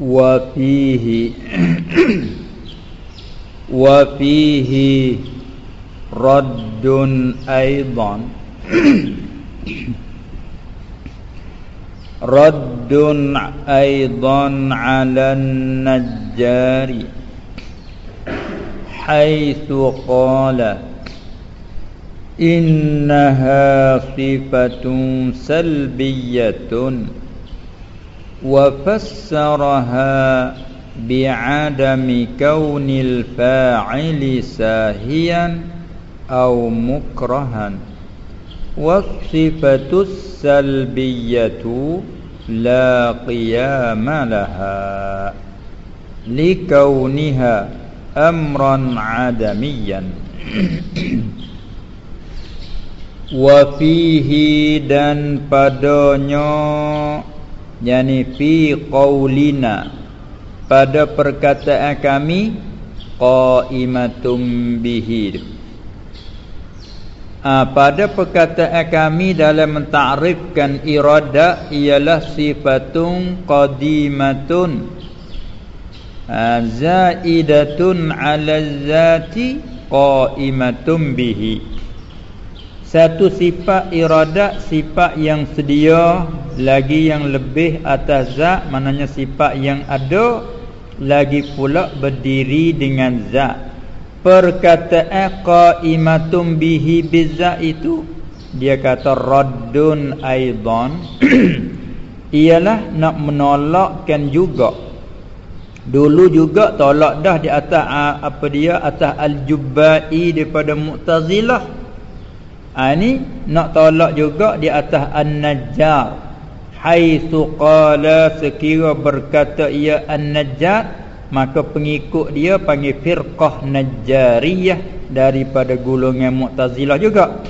وفيه وفيه رد أيضا. رد أيضا على النجار حيث قال إنها صفة سلبية. وفسرها بعدم كون الفاعل ساهيا أو مكرها. والصفة السلبية لا قيام لها لكونها أمرا عدميا. وفيه dan padanya yani fi qaulina pada perkataan kami qaimatum bihi. Ha, pada perkataan kami dalam mentakrifkan irada ialah sifatun qadimatun. Ha, zaidatun ala zati qaimatum bihi satu sifat iradat sifat yang sedia lagi yang lebih atas zat maknanya sifat yang ada lagi pula berdiri dengan zat. Perkataan qaimatum bihi bizat itu dia kata raddun aidan ialah nak menolakkan juga. Dulu juga tolak dah di atas apa dia atas al-jubbai daripada mu'tazilah ha, ini nak tolak juga di atas An-Najjar. Haithu qala sekira berkata ia An-Najjar Maka pengikut dia panggil firqah Najjariyah Daripada gulungan Mu'tazilah juga.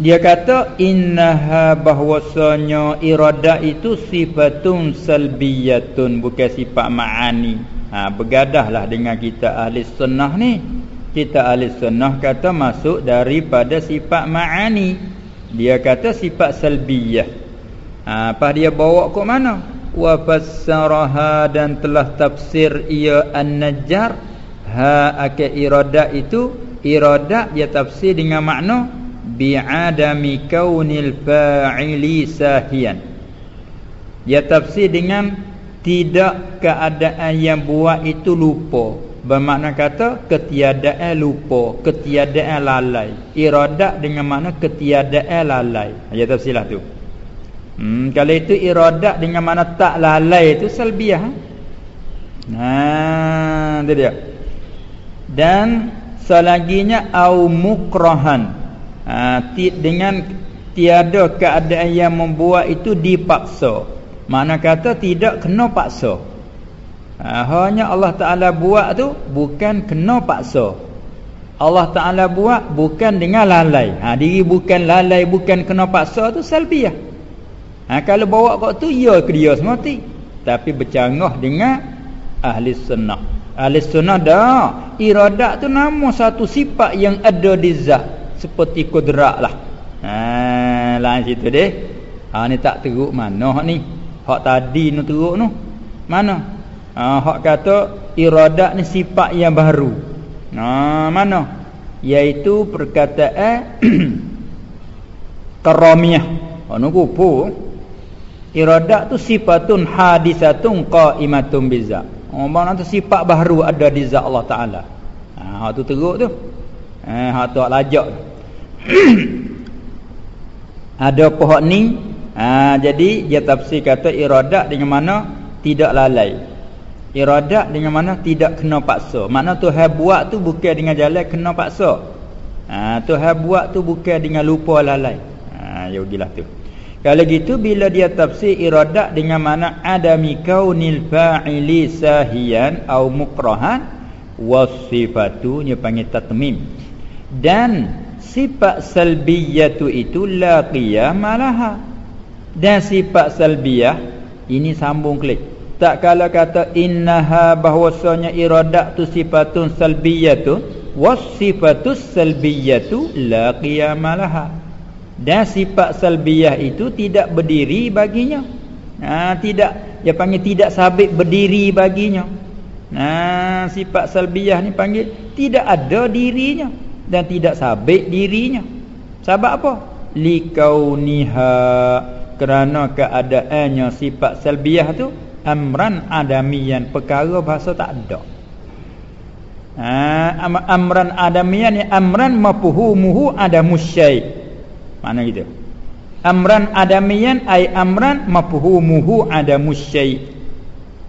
Dia kata Innaha bahwasanya iradah itu sifatun salbiyatun Bukan sifat ma'ani. Ha, Bergadahlah dengan kita ahli sunnah ni kita ahli sunnah kata masuk daripada sifat ma'ani. Dia kata sifat salbiyah. Ha, apa dia bawa ke mana? Wa fassaraha dan telah tafsir ia an-najjar. Ha akal iradat itu iradat dia tafsir dengan makna bi'adami kaunil fa'ili sahian dia tafsir dengan tidak keadaan yang buat itu lupa Bermakna kata ketiadaan lupa, ketiadaan lalai. Iradat dengan makna ketiadaan lalai. Aja tafsirlah tu. Hmm, kalau itu iradat dengan makna tak lalai itu salbiah. Nah, ha, itu dia. Dan selaginya au mukrahan. Ha, dengan tiada keadaan yang membuat itu dipaksa. Makna kata tidak kena paksa ha, Hanya Allah Ta'ala buat tu Bukan kena paksa. Allah Ta'ala buat bukan dengan lalai. Ha, Diri bukan lalai Bukan kena paksa tu salbiah ha, Kalau bawa kau tu Ya ke dia semua ti. Tapi bercanggah dengan Ahli sunnah. Ahli sunnah dah. Iradat tu nama satu sifat Yang ada di zat. Seperti kudrak lah. Ha, Lain situ deh. Ha, Ni tak teruk mana ni. Hak tadi ni teruk ni Mana ha, hak kata iradat ni sifat yang baru. Ha, mana? Iaitu perkataan karamiyah. Ha nu kupu. Iradat tu sifatun hadisatun qaimatun biza oh mana tu sifat baru ada di zat Allah taala. Ha hak tu teruk tu. Ha hak tu lajak ada pohon ni. Ha, jadi dia tafsir kata iradat dengan mana? Tidak lalai Iradat dengan mana tidak kena paksa. Makna Tuhan buat tu bukan dengan jalan kena paksa. Ha, Tuhan buat tu bukan dengan lupa lalai. Ha, ya gilah tu. kalau gitu bila dia tafsir iradat dengan mana adami kaunil fa'ili sahiyan au mukrahan wasifatunya panggil tatmim dan sifat salbiyatu itu la qiyamalaha dan sifat salbiyah ini sambung klik tak kala kata innaha bahwasanya iradat tu sifatun salbiyatu wasifatus salbiyatu la qiyamalaha dan sifat salbiyah itu tidak berdiri baginya. Ha, tidak dia panggil tidak sabit berdiri baginya. Ha, sifat salbiyah ni panggil tidak ada dirinya dan tidak sabit dirinya. Sebab apa? Likauniha kerana keadaannya sifat salbiyah tu amran adamian perkara bahasa tak ada ha, amran adamian ni amran mafuhumuhu adamusyai' Mana gitu? Amran adamiyan ay amran mafhumuhu adamus syai.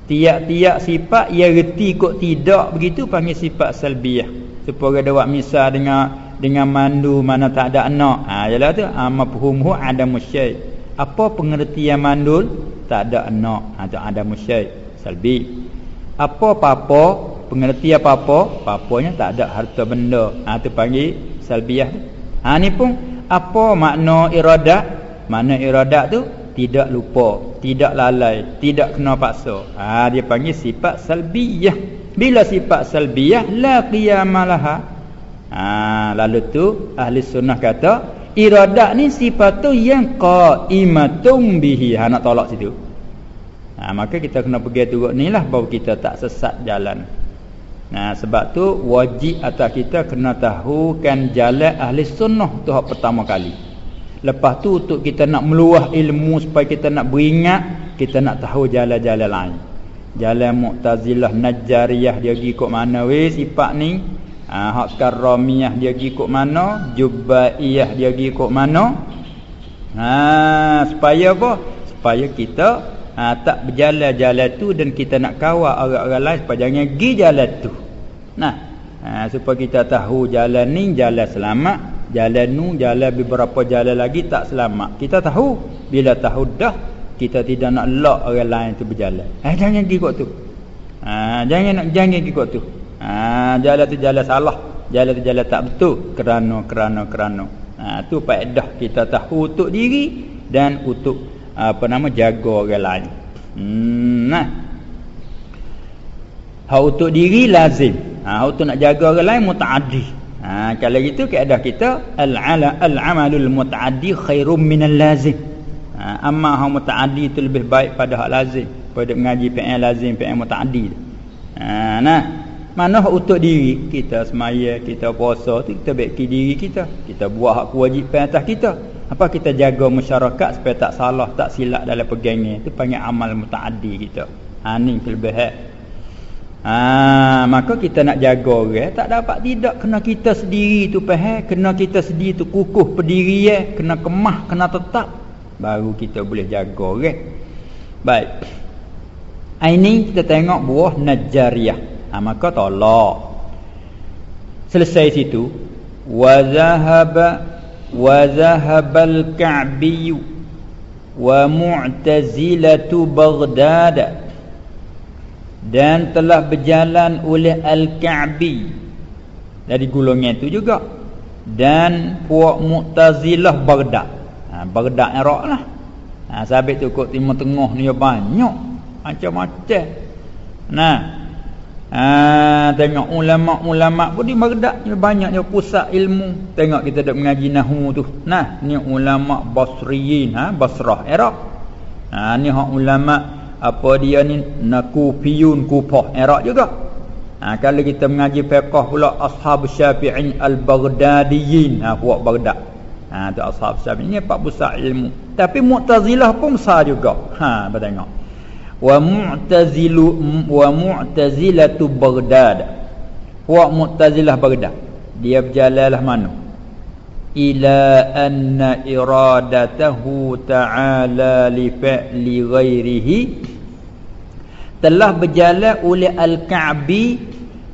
Tiap-tiap sifat ia reti kok tidak begitu panggil sifat salbiyah. Supaya ada buat misal dengan dengan mandu mana tak ada anak. Ha jelah tu ha, mafhumuhu adamus syai. Apa pengertian mandul? Tak ada anak. Ha tu adamus syai. Salbi. Apa apa-apa? Pengertian apa-apa? Papanya tak ada harta benda. Ha tu panggil salbiyah. Ha ni pun apa makna iradat makna iradat tu tidak lupa tidak lalai tidak kena paksa ha dia panggil sifat salbiyah bila sifat salbiyah la qiyamalaha ha lalu tu ahli sunnah kata iradat ni sifat tu yang qaimatun bihi ha nak tolak situ ha maka kita kena pergi turut ni lah baru kita tak sesat jalan Nah sebab tu wajib atas kita kena tahu kan jalan ahli sunnah tu hak pertama kali. Lepas tu untuk kita nak meluah ilmu supaya kita nak beringat, kita nak tahu jalan-jalan lain. Jalan Mu'tazilah Najjariyah dia pergi kok mana weh sifat ni? Ha, hak Karramiyah dia pergi kok mana? Jubbaiyah dia pergi kok mana? Ha, supaya apa? Supaya kita ha, tak berjalan-jalan tu dan kita nak kawal orang-orang lain supaya jangan pergi jalan tu. Nah, ha, supaya kita tahu jalan ni jalan selamat, jalan nu jalan beberapa jalan lagi tak selamat. Kita tahu bila tahu dah kita tidak nak lock orang lain tu berjalan. Eh jangan pergi kok tu. Ha, jangan nak jangan kok tu. Ha, jalan tu jalan salah, jalan tu jalan tak betul kerana kerana kerana. Ha, tu faedah kita tahu untuk diri dan untuk apa nama jaga orang lain. Hmm, nah. Hak untuk diri lazim. Ha untuk nak jaga orang lain mutaaddi. Ha kalau gitu keadaan kita al-ala al-amalul mutaaddi khairum minal lazim. Ha amma hak mutaaddi itu lebih baik pada hak lazim pada mengaji PN lazim PN mutaaddi. Ha nah. Mana hak untuk diri kita semaya, kita puasa tu kita baiki diri kita. Kita buat hak kewajipan atas kita. Apa kita jaga masyarakat supaya tak salah tak silap dalam pegangnya itu panggil amal mutaaddi kita. Ha ni kelebihan ha maka kita nak jaga orang tak dapat tidak kena kita sendiri tu faham kena kita sendiri tu kukuh pendiri eh. Kena kemah kena tetap. Baru kita boleh jaga orang. Baik. Ha, ini kita tengok buah najariyah ha, maka tolak. Selesai situ. Wa zahaba wa zahabal al-ka'bi wa mu'tazilatu baghdad dan telah berjalan oleh al-ka'bi. Dari golongan itu juga. Dan puak mu'tazilah baghdad. Ha baghdad iraklah ha ah, sabit tu kat timur tengah ni banyak. Macam-macam. Nah Ha, tengok ulama-ulama pun di ni banyaknya pusat ilmu. Tengok kita dak mengaji nahwu tu. Nah, ni ulama Basriyin ha, Basrah, Iraq. Ha, ni hak ulama apa dia ni Nakufiyun Kufah, Iraq juga. Ha, kalau kita mengaji fiqh pula Ashab Syafi'in Al-Baghdadiyin, ha puak Baghdad. Ha, tu Ashab Syafi'in ni empat pusat ilmu. Tapi Mu'tazilah pun besar juga. Ha, tengok wa mu'tazilu wa mu'tazilatu baghdad. Wa mu'tazilah baghdad. Dia berjalanlah mana? Ila anna iradatahu ta'ala li fa'li ghairihi. Telah berjalan oleh al-ka'bi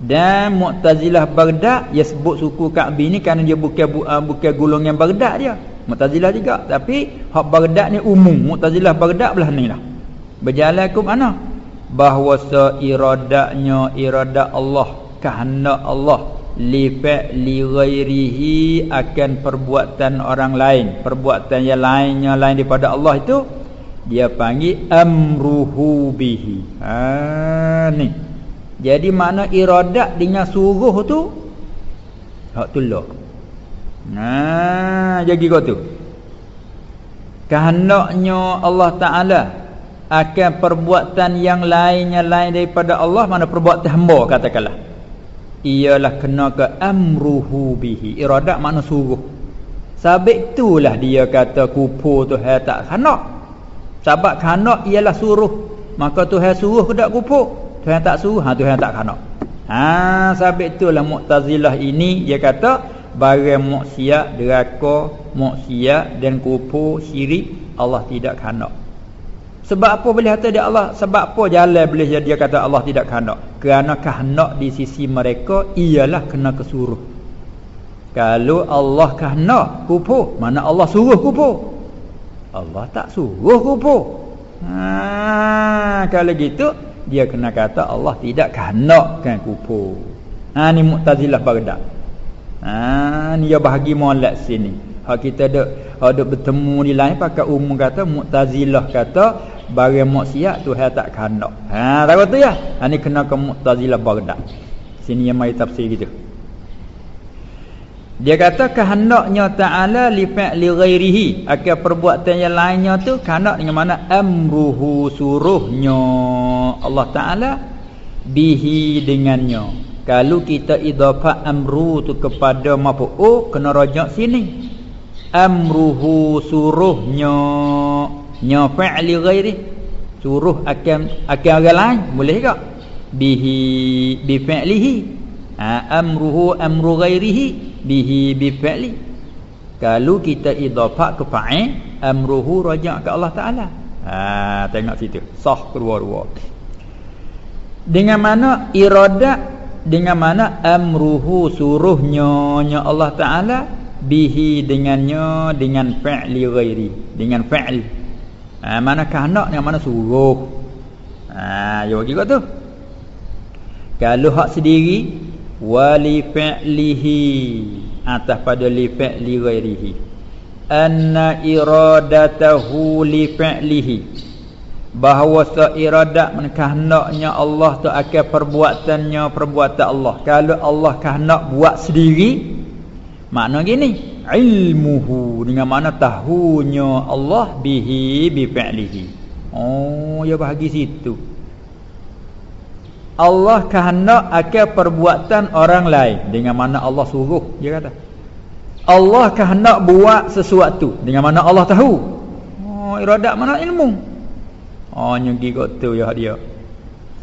dan mu'tazilah baghdad. Dia sebut suku ka'bi ni kerana dia bukan uh, bukan golongan baghdad dia. Mu'tazilah juga. Tapi hak Baghdad ni umum. Mu'tazilah Baghdad belah ni lah berjalan ke mana? Bahawa iradatnya iradat Allah kehendak Allah li li ghairihi akan perbuatan orang lain. Perbuatan yang lainnya lain daripada Allah itu dia panggil amruhu bihi. Ha ni. Jadi makna iradat dengan suruh tu hak tullah nah jadi kau tu. Kehendaknya Allah taala akan perbuatan yang lainnya lain daripada Allah mana perbuatan hamba katakanlah. Ialah kena ke amruhu bihi iradat makna suruh. Sabit itulah dia kata kupu tu hai tak khanak. Sebab khanak ialah suruh. Maka tu hai suruh ke kupu? Tu hai tak suruh ha tu hai tak khanak. Ha sabit itulah mu'tazilah ini dia kata barang maksiat deraka maksiat dan kupu syirik Allah tidak khanak sebab apa boleh kata dia Allah? Sebab apa jalan boleh dia kata Allah tidak kehendak? Kerana kehendak di sisi mereka ialah kena kesuruh. Kalau Allah kehendak kupu, mana Allah suruh kupu? Allah tak suruh kupu. Ha, kalau gitu dia kena kata Allah tidak kehendakkan kupu. Ha ni Mu'tazilah Baghdad. Ha ni dia bahagi molek sini. Hak kita ada ada bertemu di lain pakai umum kata Mu'tazilah kata barang maksiat Tuhan tak kehendak. Ha tahu tu ya. Ha ni kena ke Mu'tazilah Baghdad. Sini yang mai tafsir gitu. Dia kata kehendaknya Ta'ala li fa'li ghairihi akan perbuatan yang lainnya tu kehendak dengan mana amruhu suruhnya Allah Ta'ala bihi dengannya. Kalau kita idafah amru tu kepada mafu'u kena rajak sini. Amruhu suruhnya nya fa'li ghairi suruh akan akan orang lain boleh ke bihi bi fa'lihi ha, amruhu amru ghairihi bihi bi fa'li kalau kita idafah ke fa'il amruhu raja' ke Allah taala. Ha tengok situ. Sah kedua-dua. Dengan mana iradat dengan mana amruhu suruhnya nya Allah taala bihi dengannya dengan fa'li ghairi. Dengan fa'li ha, Mana kehendak dengan mana suruh? Ha, Ya bagi tu. Kalau hak sendiri Wali fi'lihi Atas pada li fi'li ghairihi. Anna iradatahu li fi'lihi. Bahawa seiradat mana kehendaknya Allah tu akan perbuatannya perbuatan Allah. Kalau Allah kehendak buat sendiri Makna gini ilmuhu dengan mana tahunya Allah bihi bi fi'lihi oh ya bahagi situ. Allah kehendak akan perbuatan orang lain dengan mana Allah suruh dia kata. Allah kehendak buat sesuatu dengan mana Allah tahu. Oh iradat mana ilmu? Oh nyugi kok tu ya dia.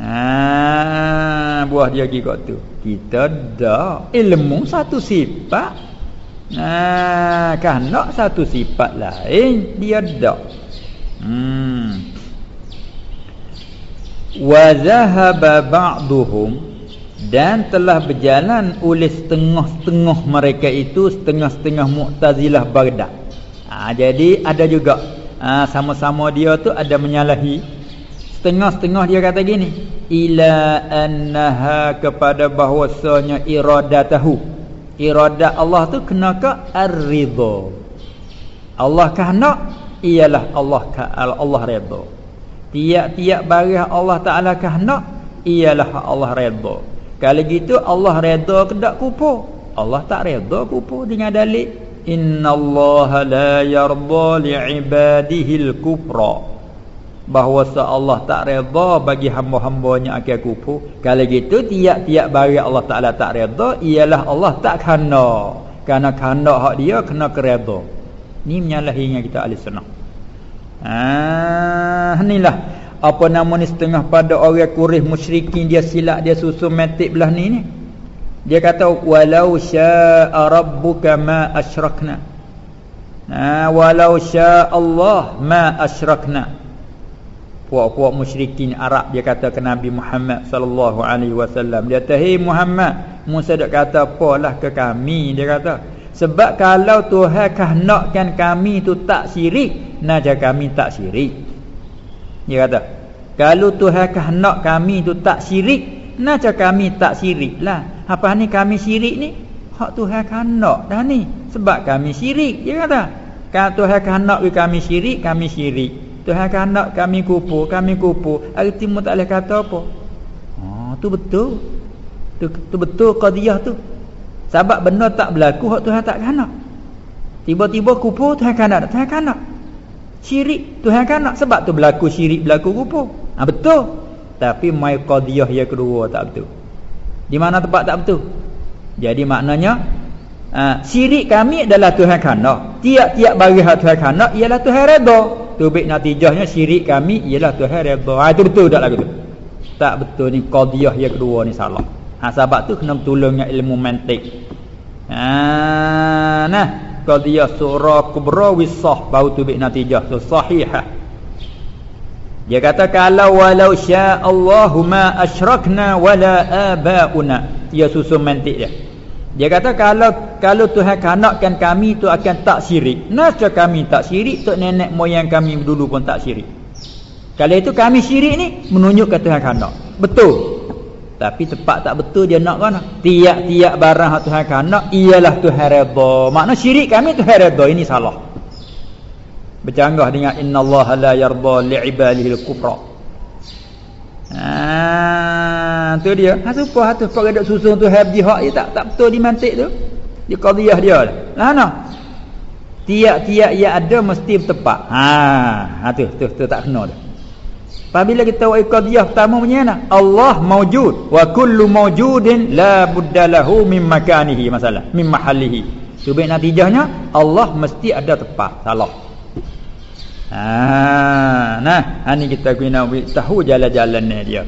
Ha buah dia gi kok tu. Kita dah ilmu satu sifat Nah, kan nak satu sifat lain dia dak. Hmm. Wa zahaba ba'duhum dan telah berjalan oleh setengah-setengah mereka itu setengah-setengah Mu'tazilah Baghdad. Ha, jadi ada juga ha, sama-sama dia tu ada menyalahi setengah-setengah dia kata gini ila annaha kepada bahwasanya iradatahu iradat Allah tu kena ke ar-ridha. Allah kehendak ialah Allah Allah redha. Tiap-tiap barang Allah Taala kehendak ialah Allah redha. Kalau gitu Allah redha ke tak kupu? Allah tak redha kupu dengan dalil innallaha la yarda li'ibadihi al-kufra bahawa Allah tak redha bagi hamba-hambanya akan kupu kalau gitu tiap-tiap bagi Allah Taala tak redha ialah Allah tak kena. Kerana kena hak dia kena keredha ni menyalahinya kita ahli sunnah. Ah inilah. Apa nama ni setengah pada orang kurih musyrikin dia silap dia susun metik belah ni ni. Dia kata walau syaa rabbuka ma asyrakna. Ah walau syaa Allah ma asyrakna puak-puak musyrikin Arab dia kata ke Nabi Muhammad sallallahu alaihi wasallam dia kata hey Muhammad Musa dak kata apalah ke kami dia kata Sebab kalau Tuhan kehendakkan kami tu tak syirik, naja kami tak syirik. Dia kata, kalau Tuhan kehendak kami tu tak syirik, naja kami tak syirik lah. Apa ni kami syirik ni? Hak Tuhan kehendak dah ni. Sebab kami syirik. Dia kata, kalau Tuhan kehendak kami syirik, kami syirik. Tuhan kehendak kami kupu, kami kupu. Arti mu tak boleh kata apa? Oh, tu betul. Tu, tu betul qadiyah tu. Sebab benda tak berlaku hak Tuhan tak kanak. Tiba-tiba kupu Tuhan kanak, Tuhan kanak. Syirik Tuhan kanak sebab tu berlaku syirik berlaku kupu. Ha, betul. Tapi mai qadiyah yang kedua tak betul. Di mana tempat tak betul? Jadi maknanya ha, syirik kami adalah Tuhan kanak. Tiap-tiap bagi hak Tuhan kanak ialah Tuhan redha. Tu baik natijahnya syirik kami ialah Tuhan redha. Ha, itu betul lagu tu? Tak betul ni qadiyah yang kedua ni salah. Ha, sebab tu kena tolongnya ilmu mantik. Ha, nah, qadiyah surah kubra wisah bau tu bik natijah so sahihah. Dia kata kalau walau sya Allahu ma asyrakna wala abauna. Dia susun mantik dia. Dia kata kalau kalau Tuhan kanakkan kami tu akan tak syirik. Nasa kami tak syirik tok nenek moyang kami dulu pun tak syirik. Kalau itu kami syirik ni menunjukkan Tuhan kanak. Betul. Tapi tepat tak betul dia nak kan? Tiap-tiap barang hak Tuhan kanak ialah Tuhan redha. Makna syirik kami Tuhan redha ini salah. Bercanggah dengan innallaha la yarda li'ibadihi al-kufra. Ah, tu dia. Ha supa ha tu pak gadak susun tu habdi hak dia tak tak betul di mantik tu. Di qadiyah dia. Lah nah. Tiap-tiap yang ada mesti tepat. Ha, ha tu tu tu tak kena dah. Apabila kita buat qadiyah pertama punya mana? Allah maujud wa kullu maujudin la budda lahu min makanihi masalah, min mahallihi. Subik natijahnya Allah mesti ada tempat. Salah. Ha, nah, ini kita guna tahu jalan-jalan dia.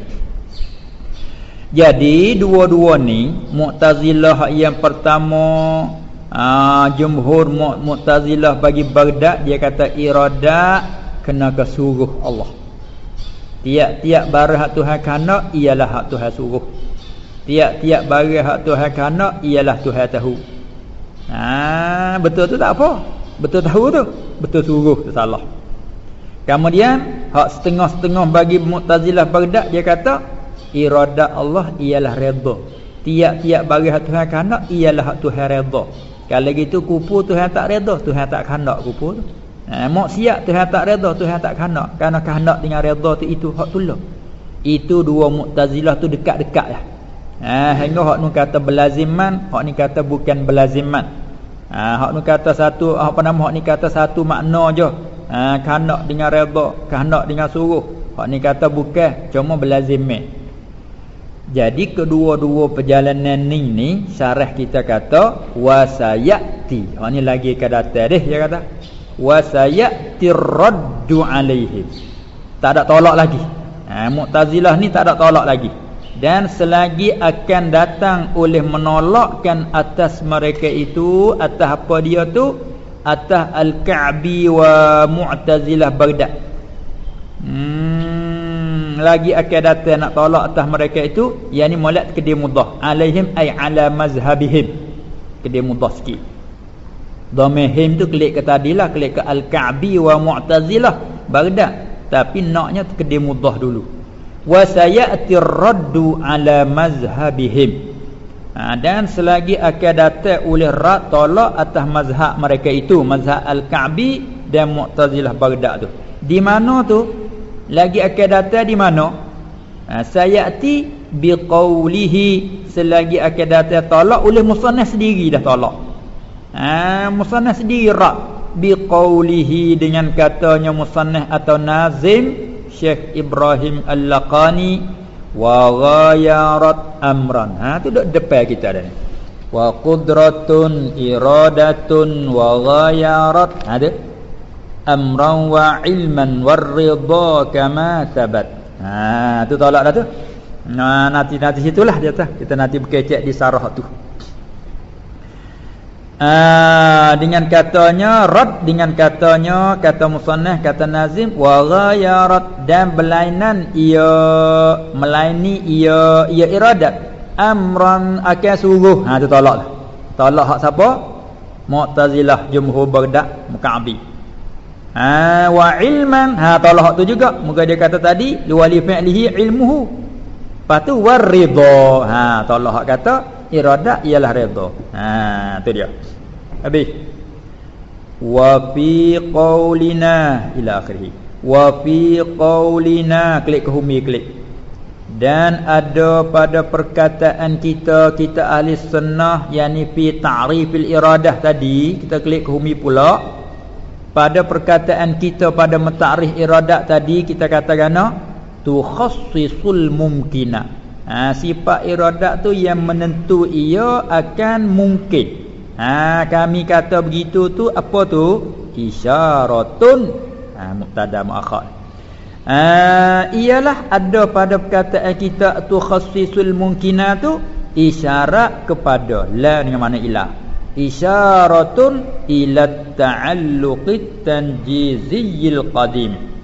Jadi dua-dua ni Mu'tazilah yang pertama aa, jumhur Mu'tazilah bagi Baghdad dia kata iradat kena kesuruh Allah. Tiap-tiap barang hak Tuhan kanak ialah hak Tuhan suruh. Tiap-tiap barang hak Tuhan kanak ialah Tuhan tahu. Ha, betul tu tak apa. Betul tahu tu. Betul suruh tu salah. Kemudian hak setengah-setengah bagi Mu'tazilah Baghdad dia kata iradat Allah ialah redha. Tiap-tiap bagi hak Tuhan kanak ialah hak Tuhan redha. Kalau gitu kupu Tuhan tak redha, Tuhan tak kanak kupu tu. Ha, maksiat Tuhan tak redha, Tuhan tak kehendak. Kerana kehendak dengan redha tu itu hak tulus. Itu dua Mu'tazilah tu dekat-dekat lah. Ha, hingga hak nu kata belaziman, hak ni kata bukan belaziman. Ha, hak nu kata satu, apa nama hak ni kata satu makna je. Ha, kehendak dengan redha, kehendak dengan suruh. Hak ni kata bukan, cuma belaziman. Jadi kedua-dua perjalanan ni ni syarah kita kata wasayati. Hak ni lagi ke datang deh dia kata wa sayatir raddu alaihim tak ada tolak lagi ha, mu'tazilah ni tak ada tolak lagi dan selagi akan datang oleh menolakkan atas mereka itu atas apa dia tu atas al-ka'bi wa mu'tazilah baghdad. Hmm, lagi akan datang nak tolak atas mereka itu yang ni mulat kedai mudah. Alaihim ay ala mazhabihim. Kedai mudah sikit. Dhamihim tu klik ke tadilah klik ke Al-Ka'bi wa Mu'tazilah Baghdad. Tapi naknya kedai mudah dulu. Wa sayati raddu ala mazhabihim ha, dan selagi akan datang oleh rad tolak atas mazhab mereka itu mazhab Al-Ka'bi dan Mu'tazilah Baghdad tu. Di mana tu? Lagi akan datang di mana? Ha, sayati biqaulihi. Selagi akan datang tolak oleh musannaf sendiri dah tolak. Ha, musannah sendiri rak biqaulihi dengan katanya musannah atau nazim Syekh Ibrahim Al-Laqani wa ghayarat amran. Ha tu duk depan kita dah ni. Wa qudratun iradatun wa ghayarat. Ha, amran wa ilman waridha kama tabat ha tu tolak dah tu. Nah nanti nanti situlah dia tu kita nanti berkecek di sarah tu ah, dengan katanya rad dengan katanya kata musannah kata nazim wa ghayarat dan belainan ia melaini ia ia iradat. Amran akan suruh. Ha tu tolak tolak hak siapa? Mu'tazilah jumhur berdak muka'abi ha, Wa ilman. Ha, Tolak tu juga. Muka dia kata tadi Luwali fi'lihi ilmuhu Lepas tu waridha ha, Tolak kata Iradat ialah redha. Ha, tu dia. Habis. Wa fi qawlina Ila akhirih. Wa fi qawlina Klik ke humi klik. Dan ada pada perkataan kita kita ahli sunnah yakni fi ta'rifil iradah tadi kita klik ke humi pula pada perkataan kita pada mentakrif iradat tadi kita katakan tu khassisul mumkina. Ha, sifat iradat tu yang menentu ia akan mungkin. Ha, kami kata begitu tu apa tu? Isyaratun. Ha, muktada muakhar Uh, ialah ada pada perkataan kita tu khassisul mungkina tu isyarat kepada. La dengan mana ilah. Isyaratun ila ta'alluqit tanjizil qadim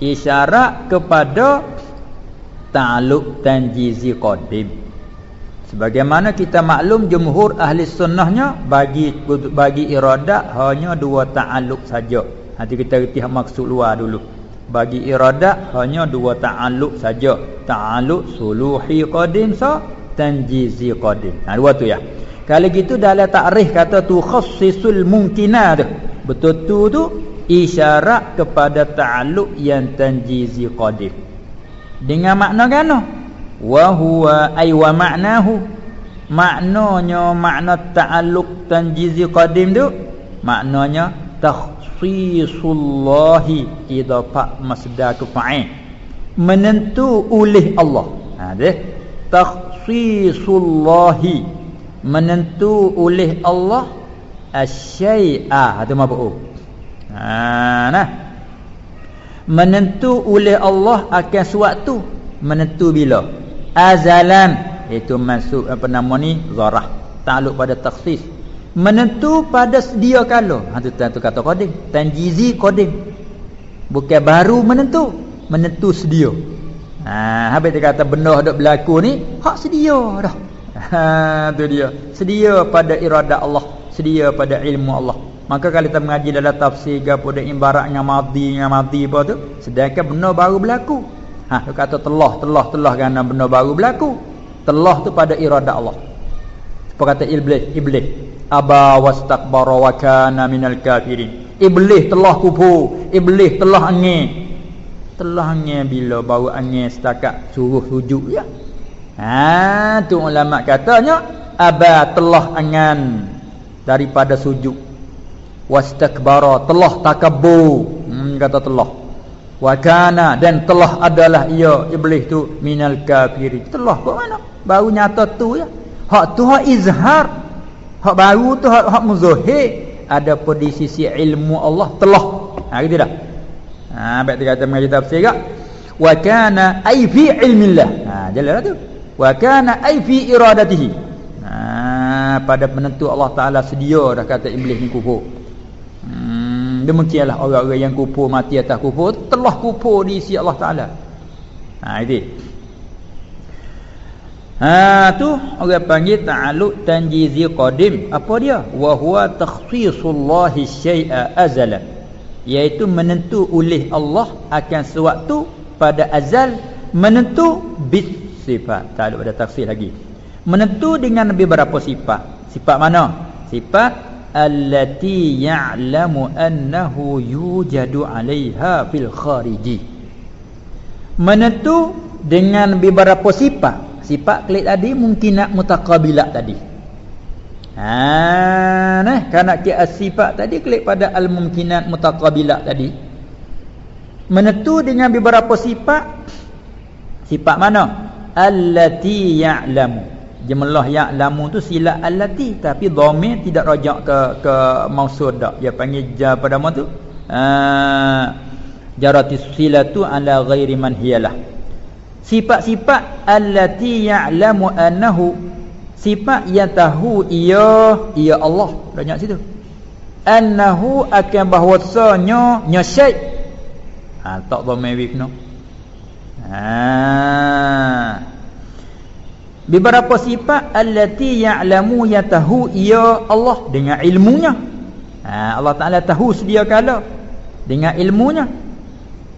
isyarat kepada ta'alluq tanjizi qadim sebagaimana kita maklum jumhur ahli sunnahnya bagi bagi iradat hanya dua ta'alluq saja. Nanti kita reti maksud luar dulu. Bagi iradat hanya dua ta'alluq saja. Ta'alluq suluhi qadim sa tanjizi qadim. Ha dua tu ya. Kalau gitu dalam takrif kata tu khassisul mungkinat betul tu tu isyarat kepada ta'alluq yang tanjizi qadim dengan makna gano wa huwa ay wa ma'nahu. Maknanya makna ta'alluq tanjizi qadim tu maknanya takh takhsisullahi idafah masdar ke fa'il menentu oleh Allah. Ha deh takhsisullahi. Menentu oleh Allah asyai'a. Itu mabu ha nah. Menentu oleh Allah akan suatu menentu bila? Azalan itu masuk apa nama ni? Zarah takluk pada takhsis. Menentu pada sedia kala ha tu kata qadim. Tanjizi qadim. Bukan baru menentu menentu sedia. Ha habis dia kata benda dak berlaku ni hak sedia dah. Ha tu dia. Sedia pada iradat Allah sedia pada ilmu Allah maka kalau kita mengaji dalam tafsir ke apa dengan madhi dengan madhi apa tu sedangkan benda baru berlaku. Ha dia kata telah telah telah kerana benda baru berlaku. Telah tu pada iradat Allah. Apa kata iblis? Iblis. Aba wastakbara wa kana minal kafirin. Iblis telah kufur iblis telah angin. Telah angin bila baru angin setakat suruh sujud ya. Ha tu ulama katanya aba telah angin daripada sujud wastakbara telah takabbur hmm, kata telah wa kana dan telah adalah ia iblis tu minal kafirin telah kok mana baru nyata tu ya hak tu hak izhar Hak baru tu hak, hak muzahir ada pada sisi ilmu Allah telah. Ha gitu dah. Ha baik dia kata mengaji tafsir gak. Wa kana ai fi ilmillah. Ha jelaslah tu. Wa kana ai fi iradatihi. Ha pada penentu Allah Taala sedia dah kata iblis ni kufur. Hmm demikianlah orang-orang yang kufur mati atas kufur telah kufur di sisi Allah Taala. Ha itu. Ha tu orang panggil ta'alluq tanjizi qadim. Apa dia? Wa huwa takhsisullahi syai'a azalan. Iaitu menentu oleh Allah akan sesuatu pada azal menentu bis sifat. Tak ada pada tafsir lagi. Menentu dengan beberapa sifat. Sifat mana? Sifat allati ya'lamu annahu yujadu 'alaiha fil khariji. Menentu dengan beberapa sifat. Sifat klik tadi mungkin nak mutaqabilah tadi. Ha nah kerana kia sifat tadi klik pada al mumkinat mutaqabilah tadi menentu dengan beberapa sifat? Sifat mana? Allati ya'lamu jumlah ya'lamu tu sila allati tapi dhamir tidak rajak ke ke mausud dak. Dia panggil ja pada mana tu? Ha jaratis silatu ala ghairi man hiyalah. Sifat-sifat allati ya'lamu annahu sifat yang tahu ia ia Allah. Banyak situ. Annahu akan bahwasanya nyasyai ha tak dhamir wif ha beberapa sifat allati ya'lamu ya tahu ia Allah dengan ilmunya. Ha, Allah Taala tahu sedia kala dengan ilmunya.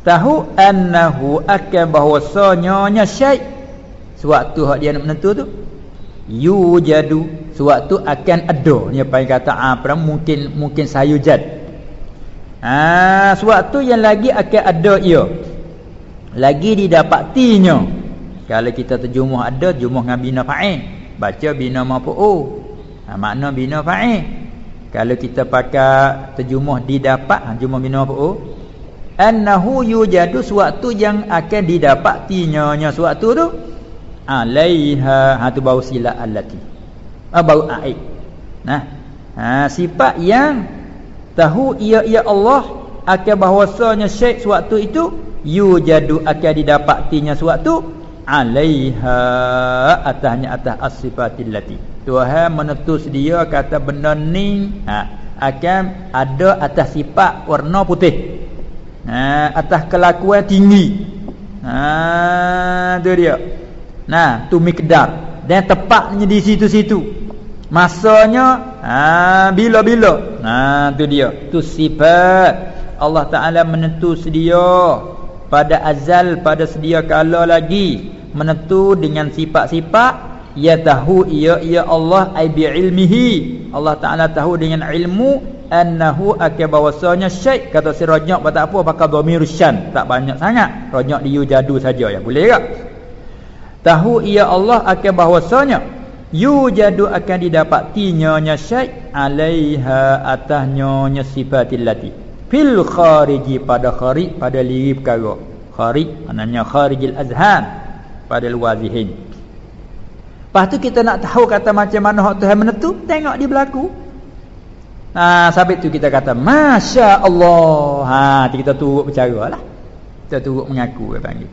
Tahu annahu akan bahwasanya nya syai. Sewaktu hak dia nak menentu tu yujadu sewaktu akan ada. Dia panggil kata apa ah, mungkin mungkin sayujad. Ha, sewaktu yang lagi akan ada ia lagi didapatinya kalau kita terjumuh ada jumuh dengan bina fa'il. Baca bina mafu'u ha, makna bina fa'il. Kalau kita pakai terjumuh didapat ha, jumuh bina mafu'u annahu yujadu suatu yang akan didapatinya nya suatu tu alaiha ha tu bau sila allati. Ah bau aid nah ha sifat yang tahu ia ia Allah akan bahwasanya syai suatu itu yujadu akan didapatinya suatu alaiha atasnya atas as-sifatil lati Tuhan menetus dia kata benda ni ha, akan ada atas sifat warna putih. Ha, atas kelakuan tinggi. Ha tu dia. Nah tu mikdar dan tepatnya di situ-situ. Masanya ha bila-bila. Ha tu dia. Tu sifat. Allah Taala menetus dia pada azal pada sedia kala lagi menentu dengan sifat-sifat ya tahu ia ia Allah ai bi ilmihi Allah taala tahu dengan ilmu annahu akbawasanya syai. Kata si rajak tak apa? Pakai dhamir syan tak banyak sangat. Rajak dia jadu saja ya boleh tak? Tahu ia Allah akbawasanya yujadu akan didapatinya nya syai alaiha atahnya nya sifatil lati. Fil khariji pada kharij pada liri perkara. Kharij maknanya kharijil azhan pada luar zihin. Lepas tu kita nak tahu kata macam mana hak Tuhan menentu, tengok dia berlaku. Ha, sampai tu kita kata Masya Allah. Ha, Kita turut bercara lah. Kita turut mengaku dia panggil.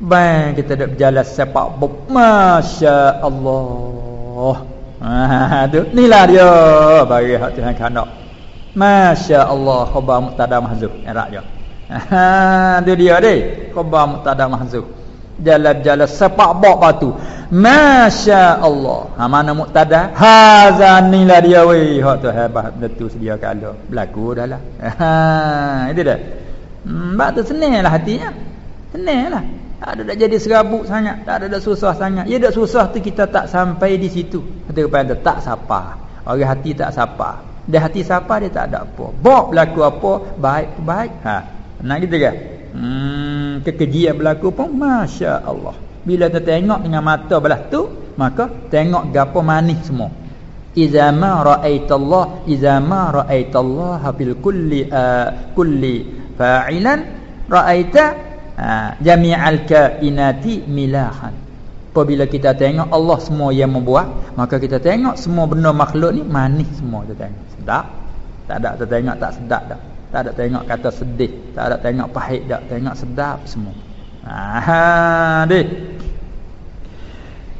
Baik kita dah berjalan sepak buk Masya Allah. Ha, tu, Inilah dia. Bagi hak Tuhan kanak Masya Allah Khobar muqtada mahzub Erak je ha, Itu dia deh. Khobar muqtada mahzub jalan-jalan sepak bak batu. Masya Allah ha, mana muktada hazan ni lah dia weh. Hak tu hebat betul sedia kala berlaku dah lah. Ha, itu dah hmm, bak tu senang lah hatinya. Senang lah tak ada tak jadi serabut sangat. Tak ada tak susah sangat. Ya tak susah tu kita tak sampai di situ. Kata kepada tak sapa. Orang hati tak sapa. Dia hati sapa dia tak ada apa. Bak berlaku apa? Baik baik. Ha nak gitu ke Hmm, kekejian berlaku pun Masya Allah Bila kita tengok dengan mata belah tu Maka tengok gapo manis semua. Iza ma ra'aitallah Iza ma ra'aitallah Hafil kulli uh, kulli fa'ilan Ra'aita uh, Jami'al kainati milahan. Apabila kita tengok Allah semua yang membuat Maka kita tengok semua benda makhluk ni Manis semua kita tengok. Sedap? Tak ada kita tengok tak sedap dah tak ada tengok kata sedih Tak ada tengok pahit tak Tengok sedap semua. Haa deh.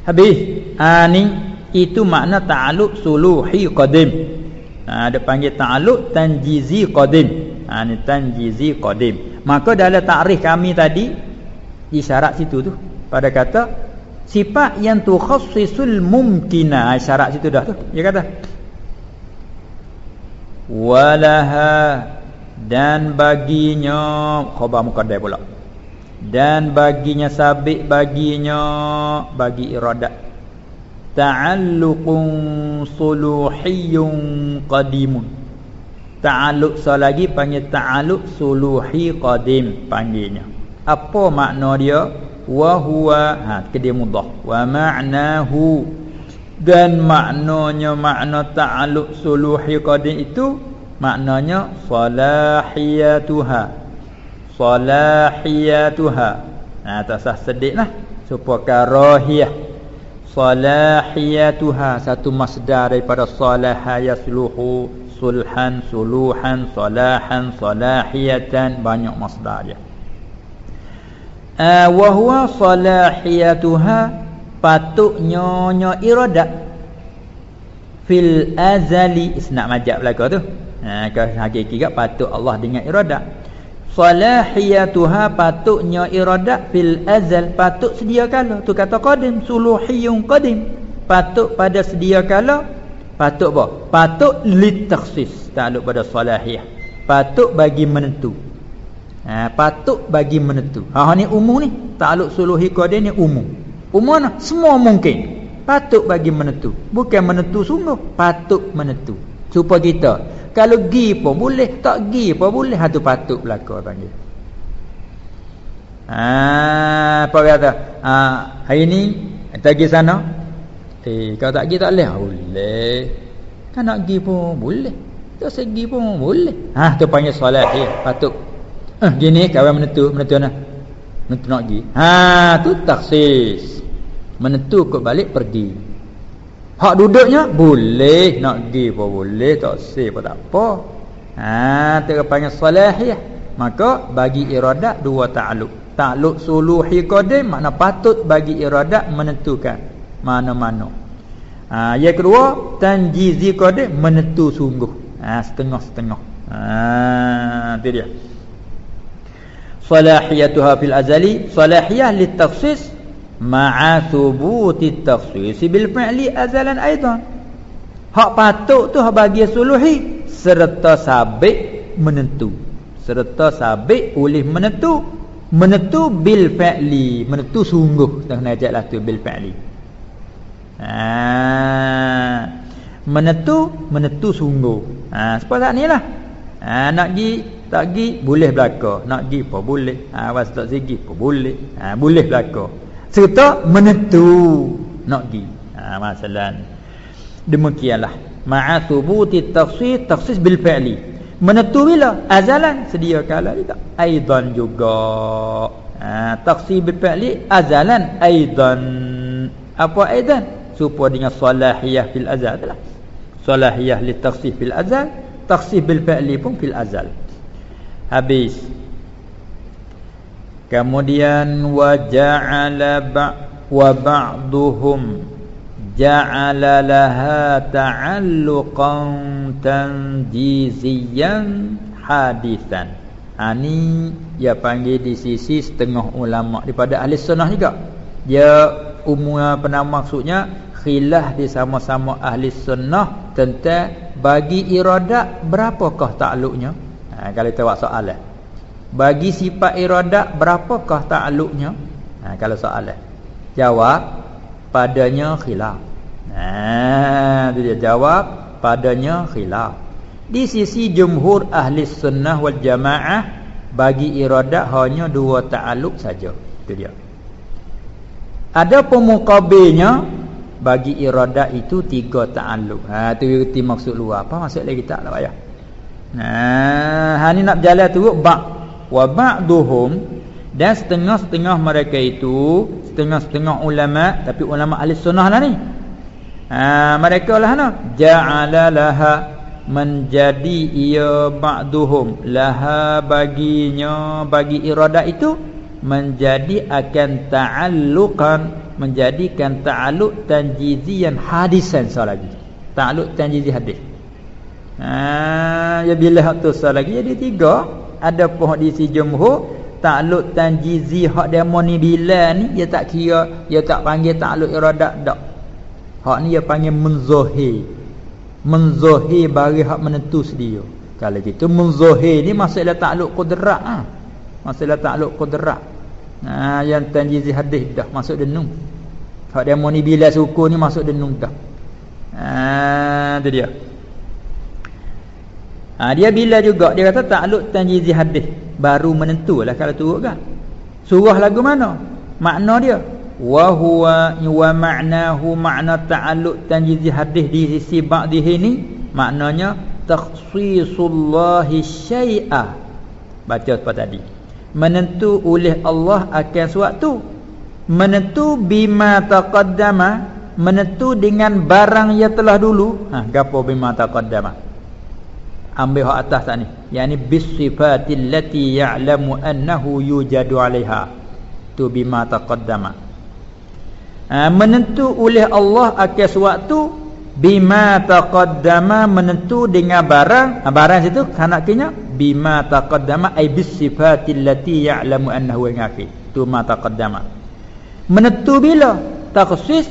Habis ha, ni Itu makna ta'aluk suluhi qadim. Ha, Dia panggil ta'aluk tanjizi qadim. Ha, Ni tanjizi qadim. Maka dalam ta'rif kami tadi Isyarat situ tu Pada kata Sifat yang tu khassisul mumkina Isyarat situ dah tu. Dia kata Walaha dan baginya khabar muqaddam pula. Dan baginya sabit baginya bagi iradat ta'alluqun suluhiyyun qadimun. Ta'alluq lagi panggil ta'alluq suluhi qadim panggilnya. Apa makna dia? Wa huwa ha kedua mudah. Wa ma'nahu. Dan maknanya makna ta'alluq suluhi qadim itu maknanya salahiyatuha. Salahiyatuha. Nah tak sah sediklah supaya karahiyah salahiyatuha. Satu masdar daripada salaha yasluhu sulhan suluhan salahan salahiyatan. Banyak masdar dia. Uh, wa huwa salahiyatuha. Patutnya nya iradat. Fil azali. Isnak majak belaka tu ha, ke hakiki kat patut Allah dengan iradah salahiyatuha patutnya iradat fil azal patut sedia kala. Tu kata qadim suluhiyun qadim. Patut pada sedia kala patut apa patut litakhsis takluk pada salahiyah. Patut bagi menentu. Ha, patut bagi menentu. Ha ni umum ni. Takluk suluhi qadim ni umum. Umum mana? Semua mungkin. Patut bagi menentu. Bukan menentu sungguh patut menentu. Supaya kita kalau gi pun boleh, tak gi pun boleh. Ha tu patut berlaku panggil. Ha, apa kata? Ha, hari ni kita pergi sana. Eh, kalau tak pergi tak boleh. Ha, boleh. Kan nak pergi pun boleh. Tak segi pun boleh. Ha, tu panggil solat ya, patut. Eh, gini kawan menentu, menentu mana? Menentu nak pergi. Ha, tu taksis. Menentu kau balik pergi. Hak duduknya boleh nak pergi pun boleh tak sih pun tak apa. Ha tu panggil salahiyah. Maka bagi iradat dua ta'aluk. Ta'aluk suluhi qadim makna patut bagi iradat menentukan mana-mana. Ha yang kedua tanjizi qadim menentu sungguh. Ha setengah-setengah. Ha tu dia. Salahiyatuha fil azali salahiyah litakhsis ma'a thubuti takhsis bil fi'li azalan aidan. Hak patut tu hak bagi suluhi. Serta sabit menentu. Serta sabit oleh menentu. Menentu bil fi'li. Menentu sungguh. Kena ajaklah tu bil fi'li. Ha. Menentu menentu sungguh. Ha seperti ni lah. Ha nak gi tak gi boleh belaka nak gi apa boleh. Ha was tak segi apa boleh. Ha boleh belaka serta menentu. Nak pergi ha masalah demikianlah. Ma'a thubuti takhsis takhsis bil fi'li. Menentu bila? Azalan. Sedia kala juga? Aidan juga. Ha takhsis bil fi'li azalan aidan. Apa aidan? Supaya dengan salahiyah fil azal lah. Salahiyah li takhsis fil azal takhsis bil fi'li pun fil azal. Habis Kemudian wa ja'ala wa ba'duhum ja'ala laha ta'alluqan tanjiziyan hadisan. Ha ni dia panggil di sisi setengah ulama daripada ahli sunnah juga. Dia umum apa maksudnya khilaf di sama-sama ahli sunnah tentang bagi iradat berapakah takluknya. Ha, kalau kita buat soalan bagi sifat iradat berapakah takluknya ha, kalau soalan jawab padanya khilaf. Ha dia. Jawab padanya khilaf. Di sisi jumhur ahli sunnah wal jamaah bagi iradat hanya dua takluk saja. Itu dia. Ada pemukabilnya bagi iradat itu tiga takluk ha tu erti maksud luar. Apa maksud lagi tak lah ayah Nah, ha ni nak berjalan tu bab wa ba'duhum dan setengah-setengah mereka itu setengah-setengah ulama tapi ulama ahli sunnah lah ni. Ha, mereka lah no. Ja'ala laha menjadi ia ba'duhum. Laha baginya bagi iradah itu menjadi akan ta'alluqan menjadikan ta'alluq tanjizian hadisan lagi. Ta'alluq tanjizi hadis. Ha, ya bila tu lagi jadi tiga ada pun di si jumhur takluk tanjizi hak demo ni bila ni dia tak kira dia tak panggil takluk iradat dak hak ni dia panggil menzohir menzohir bagi hak menentu sedia kalau gitu menzohir ni masalah takluk qudrat ha? masalah takluk qudrat ha, yang tanjizi hadis dah masuk denung. Hak demo ni bila suku ni masuk denung dah. Ha, tu dia Ha, dia bila juga dia kata takluk tanjizi hadis baru menentulah kalau turut kan. Surah lagu mana? Makna dia wa huwa wa ma'nahu makna ta'alluq tanjizi hadis di sisi ba'dih ini maknanya takhsisullahi syai'a. Baca apa tadi? Menentu oleh Allah akan suatu. Menentu bima taqaddama, menentu dengan barang yang telah dulu. Ha, gapo bima taqaddama? Ambil hak atas tak ni? Yakni bisifatil lati ya'lamu annahu yujadu 'alaiha. Tu bima taqaddama. Ha, menentu oleh Allah akan suatu bima taqaddama menentu dengan barang. Ha, barang situ kanak kinya bima taqaddama ay bis sifatil lati ya'lamu annahu ngafi tu ma taqaddama. Menentu bila? Takhsis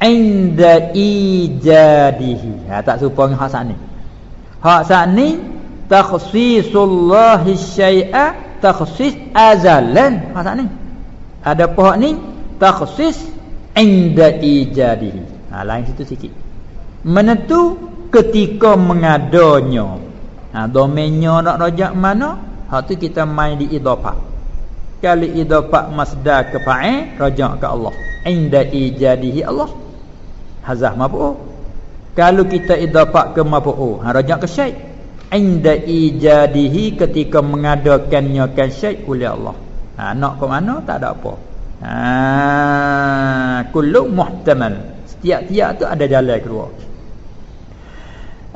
inda ijadihi. Ha tak serupa dengan hak ni hak sat ni takhsisullah syai'a takhsis azalan. Hak sat ni. Ada pohon ni? Takhsis inda ijadihi. Ha lain situ sikit. Menentu ketika mengadanya. Ha domainnya nak rajak mana? Hak tu kita main di idafah kalau idafah masdar ke fa'il rajak ke Allah. Inda ijadihi Allah. Hazah mafu'u kalau kita idafak ke mafu'u ha rajak ke syai inda ijadihi ketika mengadakannya kan syai oleh Allah. Ha nak ke mana? Tak ada apa. Ha kullu muhtamal. Setiap-tiap tu ada jalan keluar.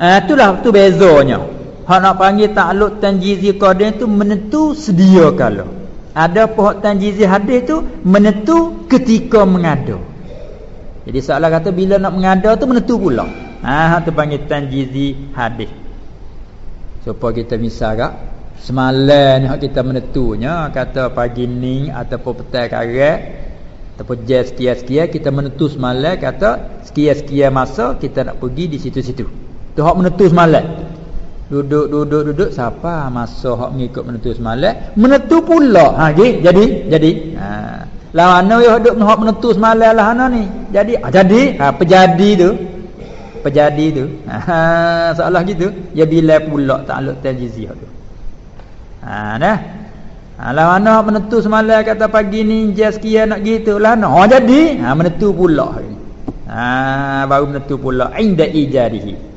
Ha itulah tu bezanya. Hak nak panggil takluk tanjizi qadim tu menentu sedia kalau ada pohon tanjizi hadis tu menentu ketika mengada jadi soalan kata bila nak mengada tu menentu pula. Ha tu panggil tanjizi hadis. Supaya kita misal kak semalam ni kita menentunya kata pagi ni ataupun petang karat ataupun jam sekian-sekian kita menentu semalam kata sekian-sekian masa kita nak pergi di situ-situ. Tu hak menentu semalam. Duduk duduk duduk siapa masa hak mengikut menentu semalam menentu pula. Ha jadi jadi ha lah ana yo duk nak menentu semalam lah ana ni. Jadi ah, jadi ha pejadi tu. Pejadi tu. Ha seolah gitu. Ya bila pula takluk tajizi tu. Ha dah. Ha lah ana menentu semalam kata pagi ni je sekian nak gitu lah ana. Ha jadi ha menentu pula. Ha baru menentu pula inda ijarihi.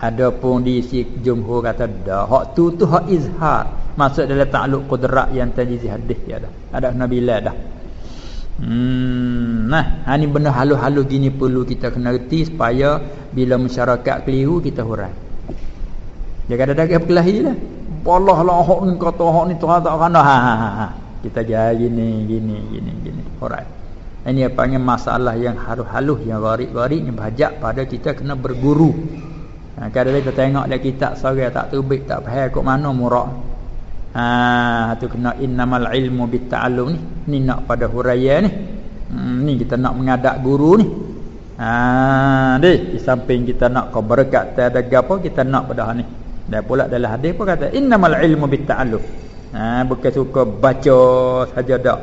Adapun di si jumhur kata dah hak tu tu hak izhar. Masuk dalam takluk qudrat yang dia dah. Ada nabilah dah. Hmm, nah, ha ni benda halus-halus gini perlu kita kena reti supaya bila masyarakat keliru kita hurai. Dia kata dak berkelahi lah. Allah lah hak ni kata hak ni Tuhan tak kena. Ha, ha ha ha. Kita jadi gini gini gini gini. Hurai. Ini apa panggil masalah yang halus-halus yang gharib-gharib yang bahajak pada kita kena berguru. Ha, kadang-kadang kita tengok dia kitab seorang tak terbit tak faham kok mana murak. Ha tu kena innamal ilmu bitta'allum ni. Ni nak pada huraya ni. Hmm, ni kita nak mengadap guru ni. Ha deh di samping kita nak kau berkat ada gapo kita nak pada ni. Dan pula dalam hadis pun kata innamal ilmu bitta'allum. Ha bukan suka baca saja dak.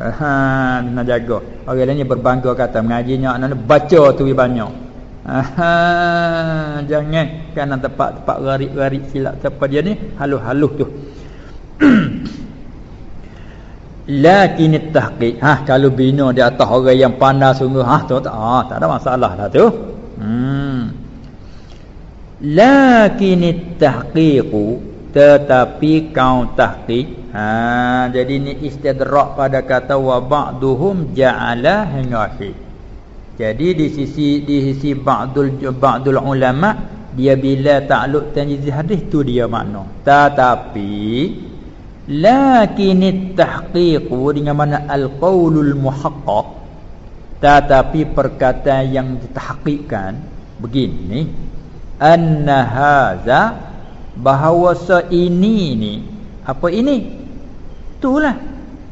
Ha nak jaga. Orang lainnya berbangga kata mengajinya anak baca tu banyak. Ha jangan kan tempat-tempat garip-garip silap siapa dia ni halus-halus tu. Lakin tahqiq ha kalau bina di atas orang yang pandai sungguh ha tu tak ha, tak ada masalah lah tu. Hmm. Lakin tahqiq tetapi kau tahqiq ha jadi ni istidrak pada kata wa ba'duhum ja'ala hinafi. Jadi di sisi di sisi ba'dul ba'dul ulama dia bila takluk tanjiz hadis tu dia makna. Tetapi Lakin tahqiq dengan mana? Al-qaulul muhaqqaq tetapi perkataan yang ditahqiqkan begini anna hadza bahawa ini ni. Apa ini? Itulah.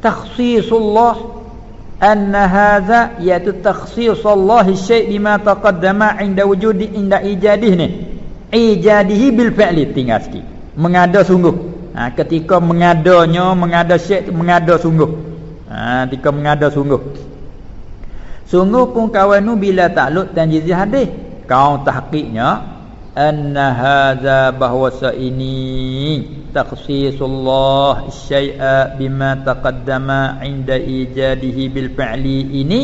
Takhsisullah. Anna hadza iaitu takhsisullah syai' bima taqaddama 'inda wujudi 'inda ijadih ni. Ijadihi bil fi'li. Tinggal sikit. Mengada sungguh ha, ketika mengadanya mengada syek mengada sungguh. Ha, ketika mengada sungguh. Sungguh pun kawan nu bila takluk tanjiz hadis. Kau tahqiqnya anna hadza bahwa ini takhsisullah syai'a bima taqaddama 'inda ijadihi bil fi'li ini.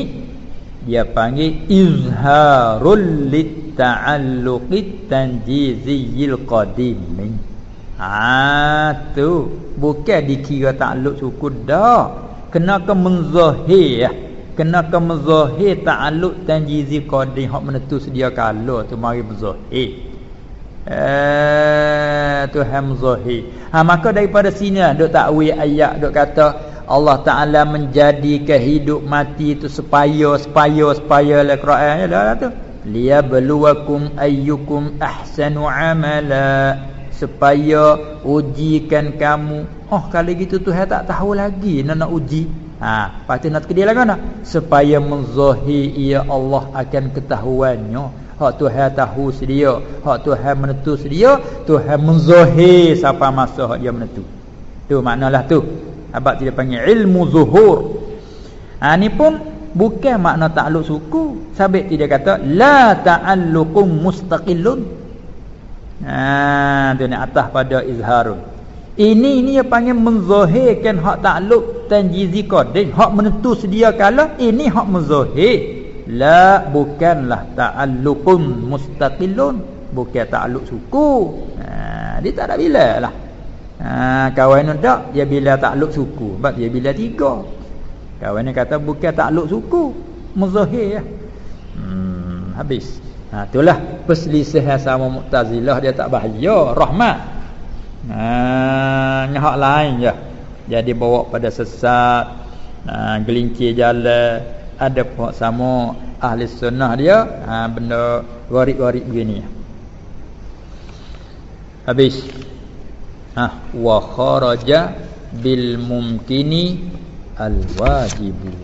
Dia panggil izharul lit ta'alluqit tanjizil qadim Ha tu bukan dikira takluk suku dah. Kena ke menzahir ya. Kena ke menzahir takluk tanjizi qadim hak menentu sedia kala tu mari berzahir. Eh tu hamzahir. Ha maka daripada sini lah dok takwil ayat dok kata Allah Taala menjadikan hidup mati tu supaya supaya supaya le Quran ya lah tu. liyabluwakum ayyukum ahsanu amala supaya ujikan kamu. Oh kalau gitu Tuhan tak tahu lagi nak nak uji. Ha pasti nak ke dia lagi mana supaya menzahir ia Allah akan ketahuannya. Hak Tuhan tahu sedia. Hak Tuhan menentu sedia. Tuhan menzahir siapa masa hak dia menentu tu maknalah tu. Abad tidak panggil ilmu zuhur. Ha ni pun bukan makna takluk suku. Sabit tidak kata la ta'alluqum mustaqillun ha tu ni atas pada izharun. Ini ni dia panggil menzahirkan hak takluk tanjizi qadin. Hak menentu sedia kala ini hak menzahir. La bukanlah ta'alluqum mustaqillun. Bukan takluk suku. Ha dia tak ada bila lah. Ha kawan tak dia bila takluk suku. Sebab dia bila tiga. Kawan ni kata bukan takluk suku Muzahir ya. hmm, Habis ha, Itulah. Perselisihan sama Mu'tazilah Dia tak bahaya. Rahmat. Ha, Nyahak lain je. Jadi bawa pada sesat ha, Gelincir jalan. Ada pun sama Ahli sunnah dia ha, Benda warik-warik begini. Habis. Ha, Wa kharaja Bil mumkini al-wajibu